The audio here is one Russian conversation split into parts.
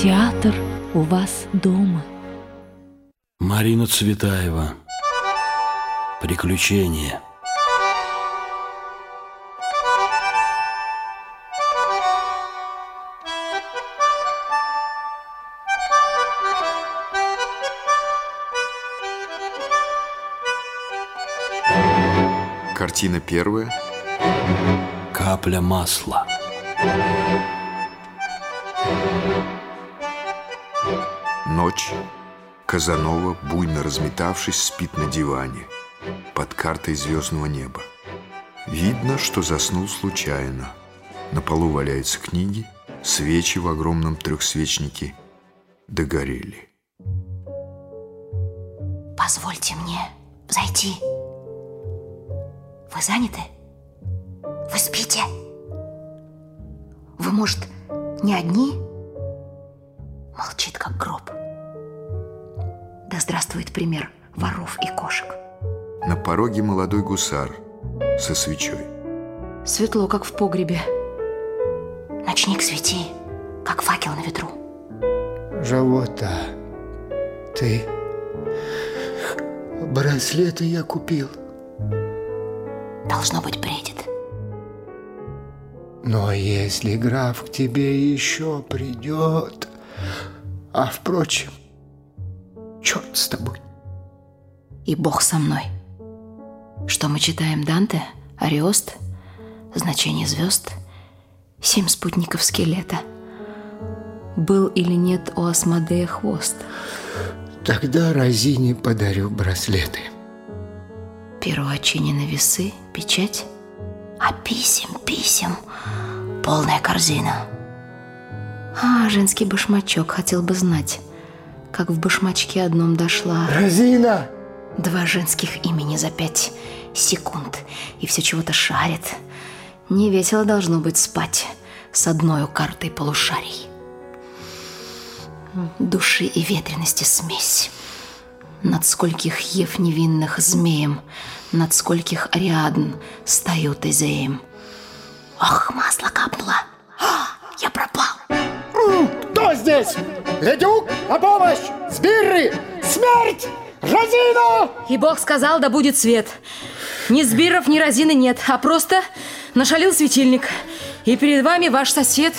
Театр у вас дома. Марина Цветаева. Приключения. Картина первая. Капля масла. Ночь. Казанова, буйно разметавшись, спит на диване под картой звездного неба. Видно, что заснул случайно. На полу валяются книги, свечи в огромном трехсвечнике догорели. Позвольте мне зайти. Вы заняты? Вы спите? Вы, может, не одни? Молчит, как гроб. Здравствует пример воров и кошек. На пороге молодой гусар со свечой. Светло, как в погребе. Ночник свети, как факел на ветру. Живота, ты... Браслеты я купил. Должно быть, бредит. Но если граф к тебе еще придет... А впрочем, с тобой. И Бог со мной. Что мы читаем Данте, Ариост, значение звезд, семь спутников скелета. Был или нет у Асмодея хвост? Тогда Розине подарю браслеты. Первоочинены весы, печать, а писем, писем, полная корзина. А, женский башмачок, хотел бы знать, как в башмачке одном дошла. Розина! Два женских имени за пять секунд, и все чего-то шарит. Не весело должно быть спать с одной картой полушарий. Души и ветренности смесь. Над скольких ев невинных змеем, Над скольких Ариадн стою Тезеем. Ох, масло капнуло. А, я пропал. Кто здесь? Ледюк, на помощь! Сбиры! Смерть! Розина! И Бог сказал, да будет свет. Ни сбиров, ни разины нет, а просто нашалил светильник. И перед вами ваш сосед,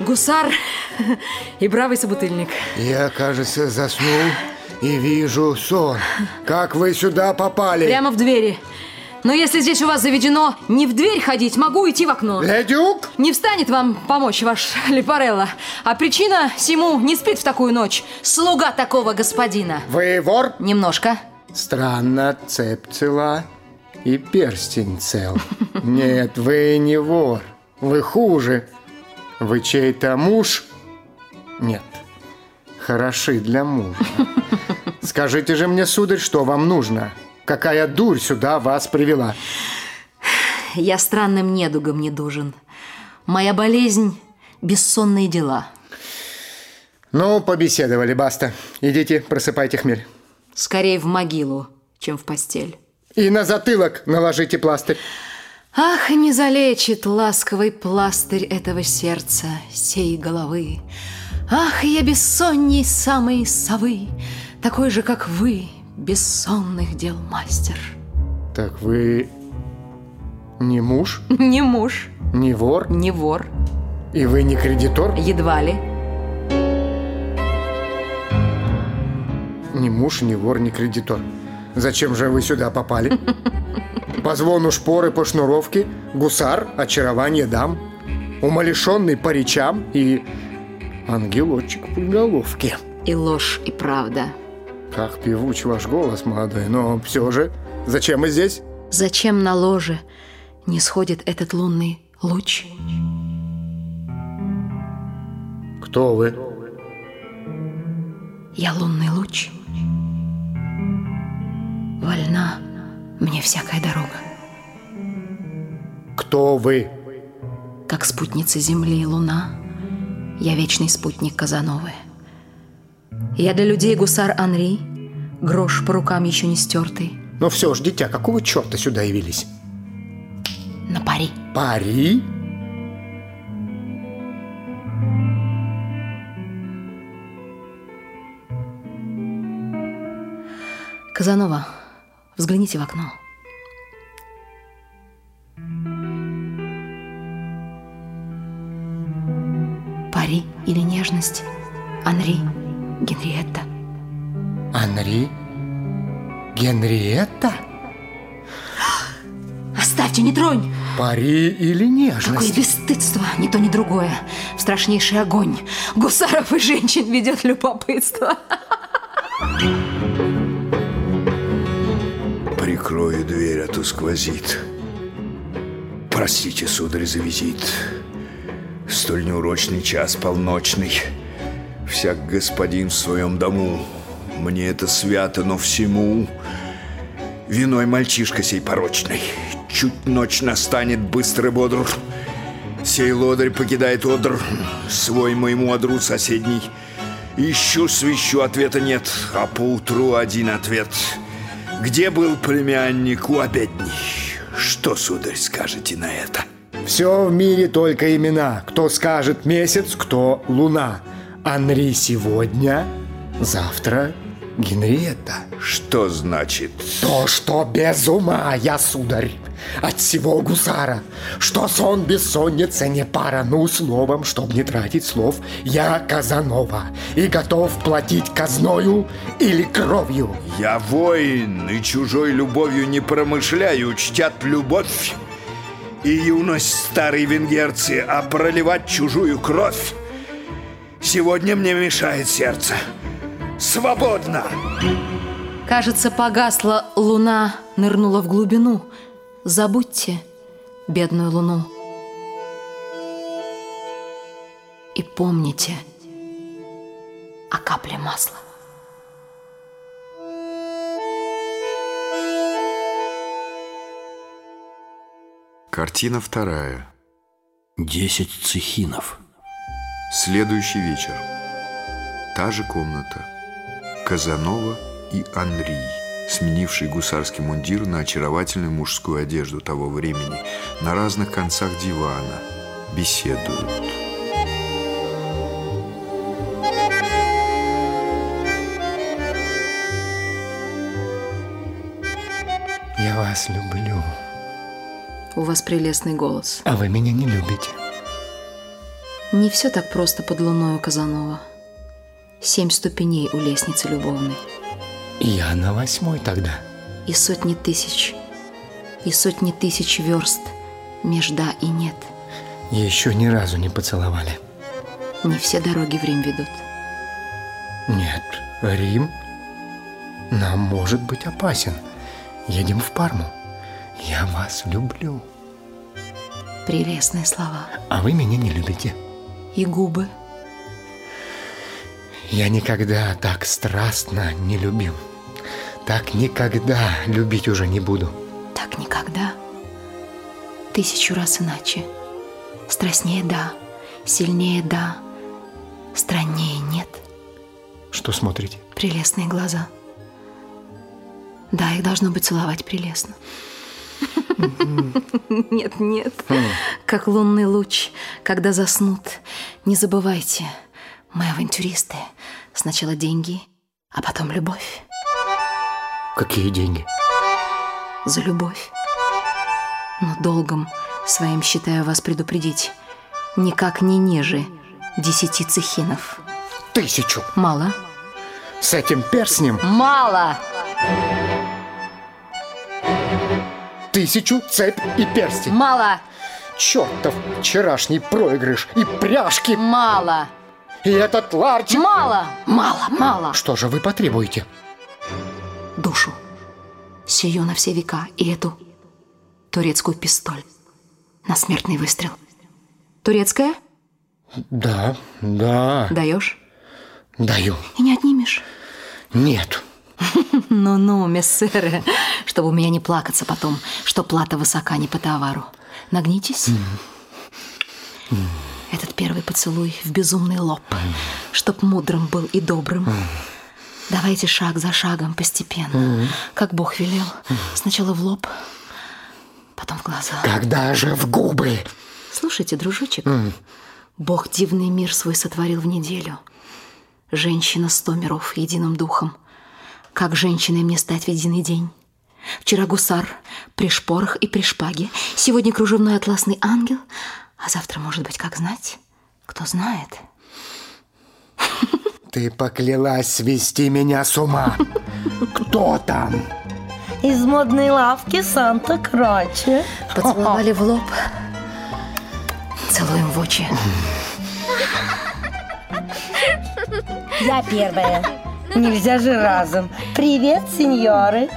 гусар и бравый собутыльник. Я, кажется, заснул и вижу сон. Как вы сюда попали? Прямо в двери. Но если здесь у вас заведено не в дверь ходить, могу идти в окно. Ледюк! Не встанет вам помочь ваш Лепарелло. А причина всему не спит в такую ночь. Слуга такого господина. Вы вор? Немножко. Странно, цепь цела и перстень цел. Нет, вы не вор. Вы хуже. Вы чей-то муж? Нет. Хороши для мужа. Скажите же мне, сударь, что вам нужно? Какая дурь сюда вас привела? Я странным недугом не дужен. Моя болезнь – бессонные дела. Ну, побеседовали, баста. Идите, просыпайте хмель. Скорее в могилу, чем в постель. И на затылок наложите пластырь. Ах, не залечит ласковый пластырь этого сердца, сей головы. Ах, я бессонней самой совы, такой же, как вы, бессонных дел мастер. Так вы не муж, Не муж, не вор, не вор, и вы не кредитор? едва ли. Ни муж, ни вор, ни кредитор. Зачем же вы сюда попали? По звону шпоры по шнуровке, гусар, очарование дам, умалишенный по речам и ангелочек в головке. И ложь, и правда. Как певуч ваш голос, молодой, но все же, зачем мы здесь? Зачем на ложе не сходит этот лунный луч? Кто вы? Я лунный луч. Вольна мне всякая дорога, Кто вы? как спутница Земли и Луна. Я вечный спутник Казановы. Я для людей гусар Анри, грош по рукам еще не стертый. Но все ж, дитя, какого черта сюда явились? На пари. Пари? Казанова, взгляните в окно. Пари или нежность? Анри. Генриетта. Анри? Генриетта? Оставьте, не тронь! Пари или Какое нежность? бесстыдство, ни то, ни другое. В страшнейший огонь. Гусаров и женщин ведет любопытство. Прикрою дверь, а то сквозит. Простите, сударь, за визит. Столь неурочный час полночный. Всяк господин в своем дому. Мне это свято, но всему Виной мальчишка сей порочный. Чуть ночь настанет, быстро бодр. Сей лодырь покидает одр, свой моему одру соседний. Ищу, свищу, ответа нет, а поутру один ответ. Где был племянник у обедней? Что, сударь, скажете на это? Все в мире только имена. Кто скажет месяц, кто луна. Анри сегодня, завтра Генриетта. Что значит? То, что без ума я, сударь, от всего гусара, что сон бессонница не пара, ну, словом, чтоб не тратить слов, я Казанова и готов платить казною или кровью. Я воин и чужой любовью не промышляю, чтят любовь и юность старой венгерцы, а проливать чужую кровь сегодня мне мешает сердце. Свободно! Кажется, погасла луна, нырнула в глубину. Забудьте бедную луну. И помните о капле масла. Картина вторая. Десять цехинов. Следующий вечер. Та же комната. Казанова и Анри, сменивший гусарский мундир на очаровательную мужскую одежду того времени, на разных концах дивана, беседуют. Я вас люблю, У вас прелестный голос. а вы меня не любите. Не все так просто под луною Казанова. Семь ступеней у лестницы любовной. Я на восьмой тогда. И сотни тысяч, и сотни тысяч верст меж да и нет. Еще ни разу не поцеловали. Не все дороги в Рим ведут. Нет, Рим нам может быть опасен. Едем в Парму. Я вас люблю, Прелестные слова. а вы меня не любите. И губы. Я никогда так страстно не любил. Так никогда любить уже не буду. Так никогда. Тысячу раз иначе. Страстнее да, сильнее да, страннее нет. Что смотрите? Прелестные глаза. Да, их должно быть целовать прелестно. Нет, нет. Как лунный луч, когда заснут. Не забывайте, мы авантюристы. Сначала деньги, а потом любовь. Какие деньги? За любовь. Но долгом своим считаю вас предупредить. Никак не ниже десяти цехинов. Тысячу. Мало? С этим перстнем Мало! Тысячу, цепь и перстень. Мало! Чертов вчерашний проигрыш и пряжки, Мало! и этот ларчик. Мало! Мало, мало! Что же вы потребуете? Душу. Сию на все века и эту турецкую пистоль. На смертный выстрел. Турецкая? Да, да, Даешь? даю. И не отнимешь. Нет. Ну-ну, мессеры, чтобы у меня не плакаться потом, что плата высока не по товару. Нагнитесь. Этот первый поцелуй в безумный лоб, чтоб мудрым был и добрым. Давайте шаг за шагом постепенно, как Бог велел. Сначала в лоб, потом в глаза. Когда же в губы? Слушайте, дружочек, Бог дивный мир свой сотворил в неделю. Женщина сто миров единым духом. как женщиной мне стать в единый день. Вчера гусар при шпорах и при шпаге, сегодня кружевной атласный ангел, а завтра, может быть, как знать, кто знает. Ты поклялась свести меня с ума. Кто там? Из модной лавки Санта Краче. Поцеловали в лоб. Целуем в очи. Я первая. Нельзя же разом. Привет, сеньоры.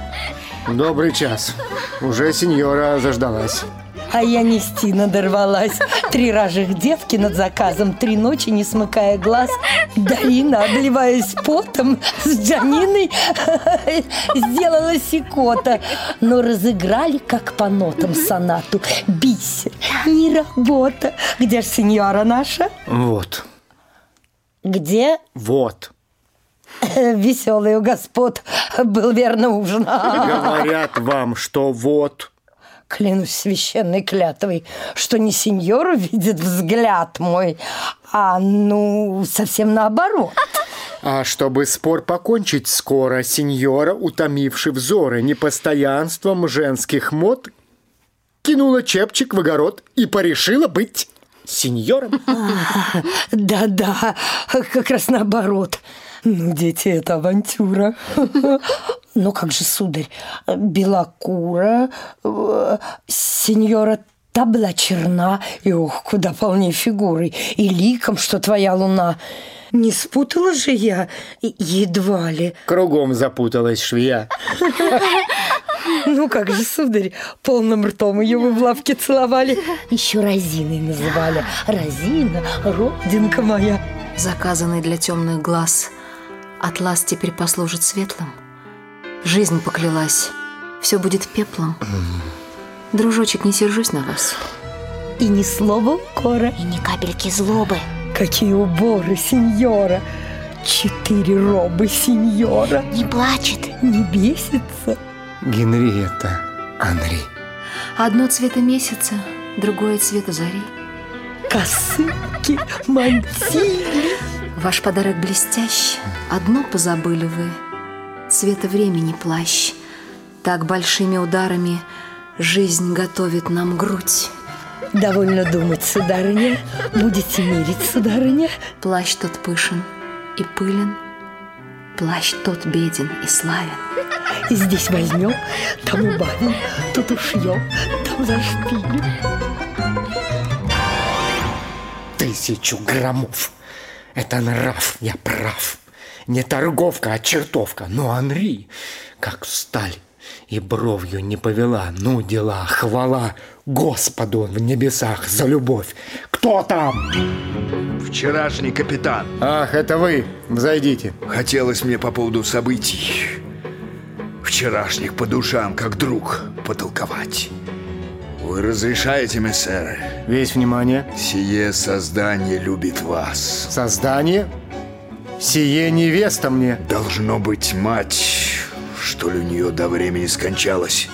Добрый час. Уже сеньора заждалась. А я нести надорвалась. Три рожих девки над заказом, три ночи не смыкая глаз. Дарина, обливаясь потом, с Джаниной сделала сикота. Но разыграли, как по нотам сонату. Бисер, не работа. Где ж сеньора наша? Вот. Где? Вот. Веселый у господ был верно ужин. Говорят вам, что вот. Клянусь священной клятвой, что не сеньору видит взгляд мой, а ну совсем наоборот. А чтобы спор покончить скоро, сеньора, утомивши взоры непостоянством женских мод, кинула чепчик в огород и порешила быть сеньором. Да-да, как раз наоборот. Ну, дети, это авантюра. Ну, как же, сударь, белокура, э, сеньора та была черна, и ох, куда полнее фигурой, и ликом, что твоя луна. Не спутала же я едва ли. Кругом запуталась швея. Ну как же, сударь, полным ртом ее вы в лавке целовали. Еще Розиной называли. Розина, родинка моя. Заказанный для темных глаз Атлас теперь послужит светлым. Жизнь поклялась, все будет пеплом. Дружочек, не сержусь на вас. И ни слова укора. И ни капельки злобы. Какие уборы, сеньора! Четыре робы, сеньора! Не плачет. Не бесится. Генриетта, Анри. Одно цвета месяца, другое цвета зари. Косынки, мантили. Ваш подарок блестящ. Одно позабыли вы. Цвета времени плащ. Так большими ударами жизнь готовит нам грудь. Довольно думать, сударыня. Будете мерить, сударыня. Плащ тот пышен и пылен, Плащ тот беден и славен. Здесь возьмем, там убавим, тут ушьем, там зашпилим. Тысячу граммов. Это нрав, я прав. Не торговка, а чертовка. Но Анри, как сталь, и бровью не повела. Ну, дела, хвала Господу в небесах за любовь. Кто там? Вчерашний капитан. Ах, это вы. Взойдите. Хотелось мне по поводу событий вчерашних по душам, как друг, потолковать. Вы разрешаете, мессеры? Весь внимание. Сие создание любит вас. Создание? Сие невеста мне. Должно быть мать, что ли у нее до времени скончалась.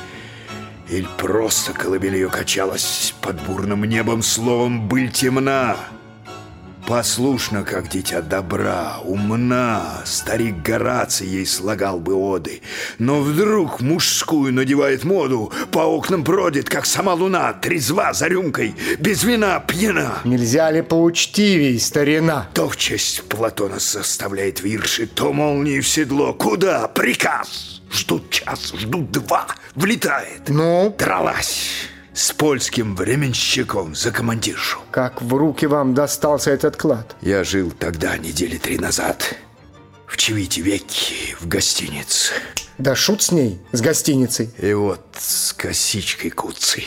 Или просто колыбель ее качалась под бурным небом, словом, быль темна. Послушна, как дитя добра, умна, старик Гораций ей слагал бы оды. Но вдруг мужскую надевает моду, по окнам бродит, как сама луна, трезва за рюмкой, без вина пьяна. Нельзя ли поучтивей, старина? То в честь Платона составляет вирши, то молнии в седло. Куда? Приказ! Ждут час, ждут два, влетает. Ну? Дралась с польским временщиком за командиршу. Как в руки вам достался этот клад? Я жил тогда, недели три назад, в Чевите веки, в гостинице. Да шут с ней, с гостиницей. И вот с косичкой куцей.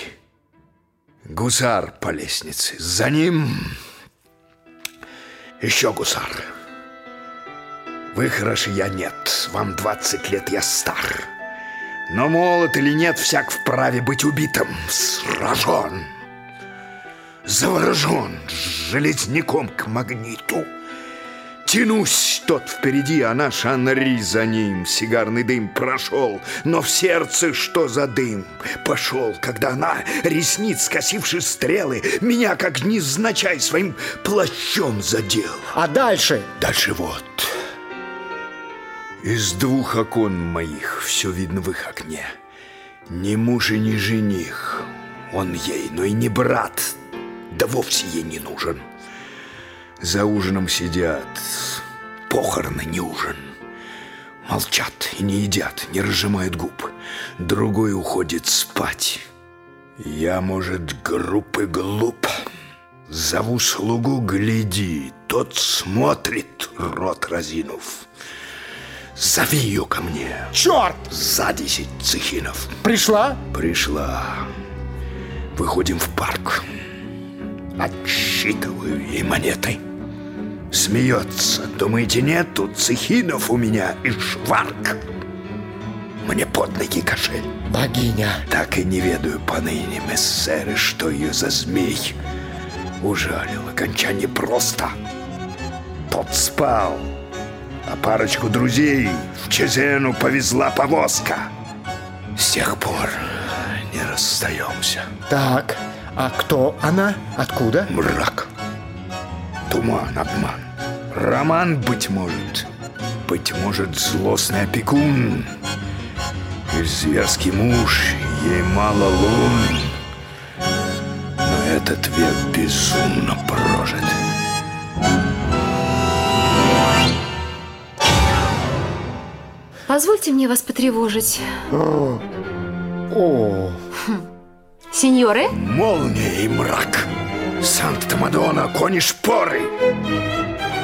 Гусар по лестнице. За ним еще гусар. Вы хороши, я нет. Вам 20 лет, я стар. Но молод или нет, всяк вправе быть убитым, сражен, заворожен железняком к магниту. Тянусь тот впереди, а наш Анри за ним. Сигарный дым прошел, но в сердце что за дым? Пошел, когда она, ресниц скосивши стрелы, меня, как незначай, своим плащом задел. А дальше? Дальше вот. Из двух окон моих все видно в их окне. Ни муж и ни жених. Он ей, но и не брат. Да вовсе ей не нужен. За ужином сидят. Похороны не ужин. Молчат и не едят, не разжимают губ. Другой уходит спать. Я, может, груб и глуп. Зову слугу, гляди. Тот смотрит, рот разинув. Зови ее ко мне. Черт! За десять цехинов. Пришла? Пришла. Выходим в парк. Отсчитываю ей монеты. Смеется. Думаете, нет тут цехинов у меня и шварк? Мне под ноги кошель. Богиня. Так и не ведаю поныне, мессеры, что ее за змей. Ужалил, окончание просто. Тот спал, а парочку друзей в Чезену повезла повозка. С тех пор не расстаемся. Так, а кто она? Откуда? Мрак, туман, обман. Роман, быть может. Быть может, злостный опекун. И зверский муж, ей мало лун. Но этот век безумно прожит. Позвольте мне вас потревожить. О, Сеньоры, Молния и мрак. Санкта-Мадонна, кони шпоры.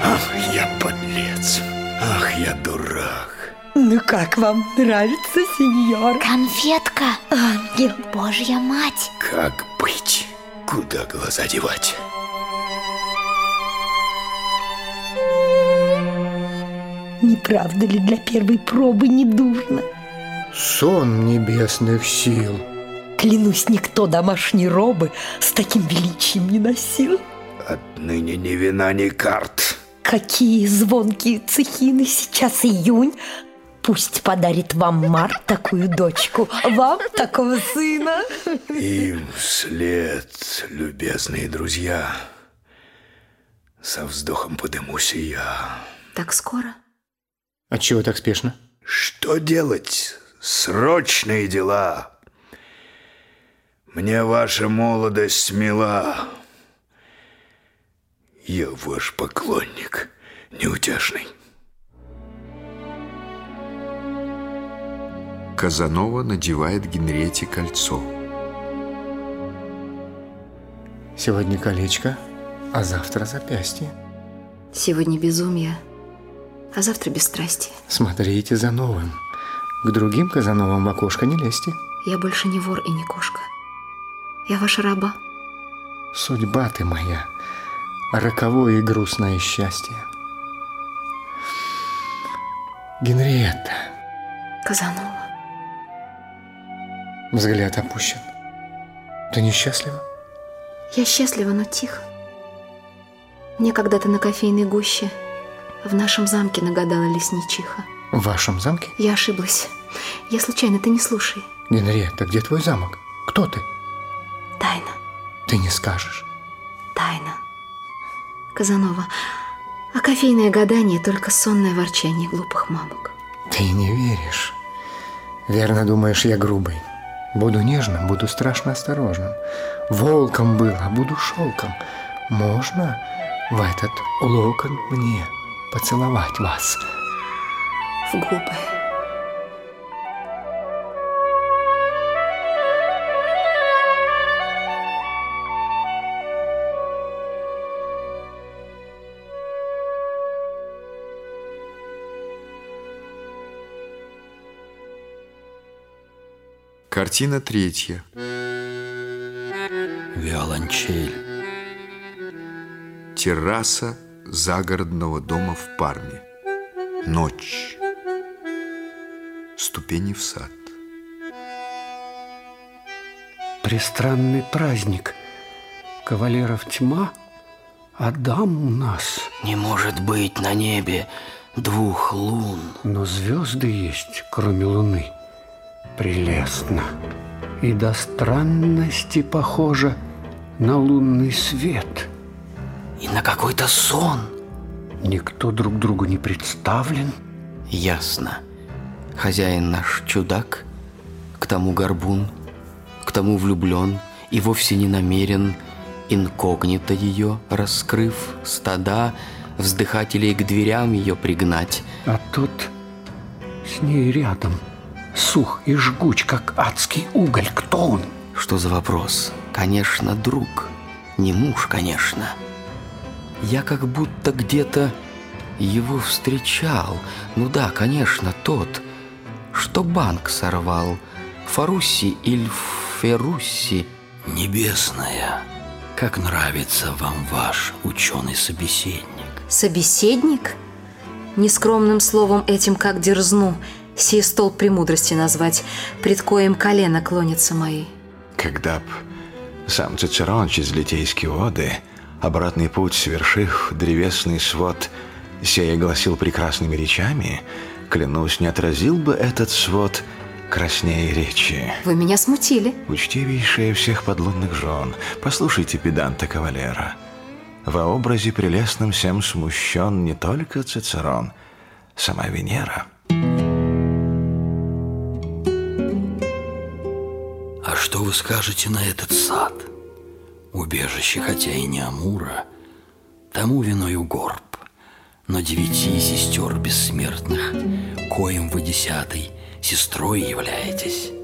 Ах, я подлец. Ах, я дурак. Ну как вам нравится, сеньор? Конфетка, ангел, божья мать. Как быть? Куда глаза девать? Не правда ли для первой пробы не дурно? сон небесных сил. Клянусь, никто домашней робы с таким величием не носил. Отныне ни вина, ни карт. Какие звонкие цехины, сейчас июнь. Пусть подарит вам Март такую дочку, вам такого сына. Им вслед, любезные друзья. Со вздохом подымусь и я. так скоро? А чего так спешно? Что делать? Срочные дела. Мне ваша молодость мила. Я ваш поклонник, неутешный. Казанова надевает Генриете кольцо. Сегодня колечко, а завтра запястье. Сегодня безумие, а завтра бесстрастие. Смотрите за новым. К другим Казановым в окошко не лезьте. Я больше не вор и не кошка. Я ваша раба. Судьба ты моя, роковое и грустное счастье. Генриетта, Казанова. взгляд опущен. Ты несчастлива? Я счастлива, но тихо. Мне когда-то на кофейной гуще в нашем замке нагадала лесничиха. В вашем замке? Я ошиблась. Я случайно, ты не слушай. Генриетта, где твой замок? Кто ты? Тайна, Ты не скажешь. тайна. Казанова, а кофейное гадание только сонное ворчание глупых мамок. Ты не веришь. Верно думаешь, я грубый. Буду нежным, буду страшно осторожным. Волком был, а буду шелком. Можно в этот локон мне поцеловать вас? В губы. Картина третья. Виолончель. Терраса загородного дома в Парме. Ночь. Ступени в сад. Пристранный праздник. Кавалеров тьма, а дам у нас. Не может быть на небе двух лун. Но звезды есть, кроме луны. Прелестно. И до странности похоже на лунный свет. И на какой-то сон. Никто друг другу не представлен. ясно. Хозяин наш чудак, к тому горбун, к тому влюблен и вовсе не намерен инкогнито ее, раскрыв стада, вздыхателей к дверям ее пригнать. А тут с ней рядом, сух и жгуч, как адский уголь. Кто он? Что за вопрос? Конечно, друг. Не муж, конечно. Я как будто где-то его встречал. Ну да, конечно, тот, что банк сорвал. Фаруси или Ферусси. Небесная, как нравится вам ваш ученый-собеседник. Собеседник? Нескромным словом этим как дерзну, сей стол премудрости назвать, пред коем колено клонится мои. Когда б сам Цицерон через литейские воды, обратный путь совершив, древесный свод, сей гласил прекрасными речами, клянусь, не отразил бы этот свод краснее речи. Вы меня смутили. Учтивейшая всех подлунных жен, послушайте педанта кавалера. Во образе прелестном всем смущен не только Цицерон, сама Венера. А что вы скажете на этот сад? Убежище, хотя и не Амура, тому виною горб, но девяти сестер бессмертных, коим вы десятой сестрой являетесь.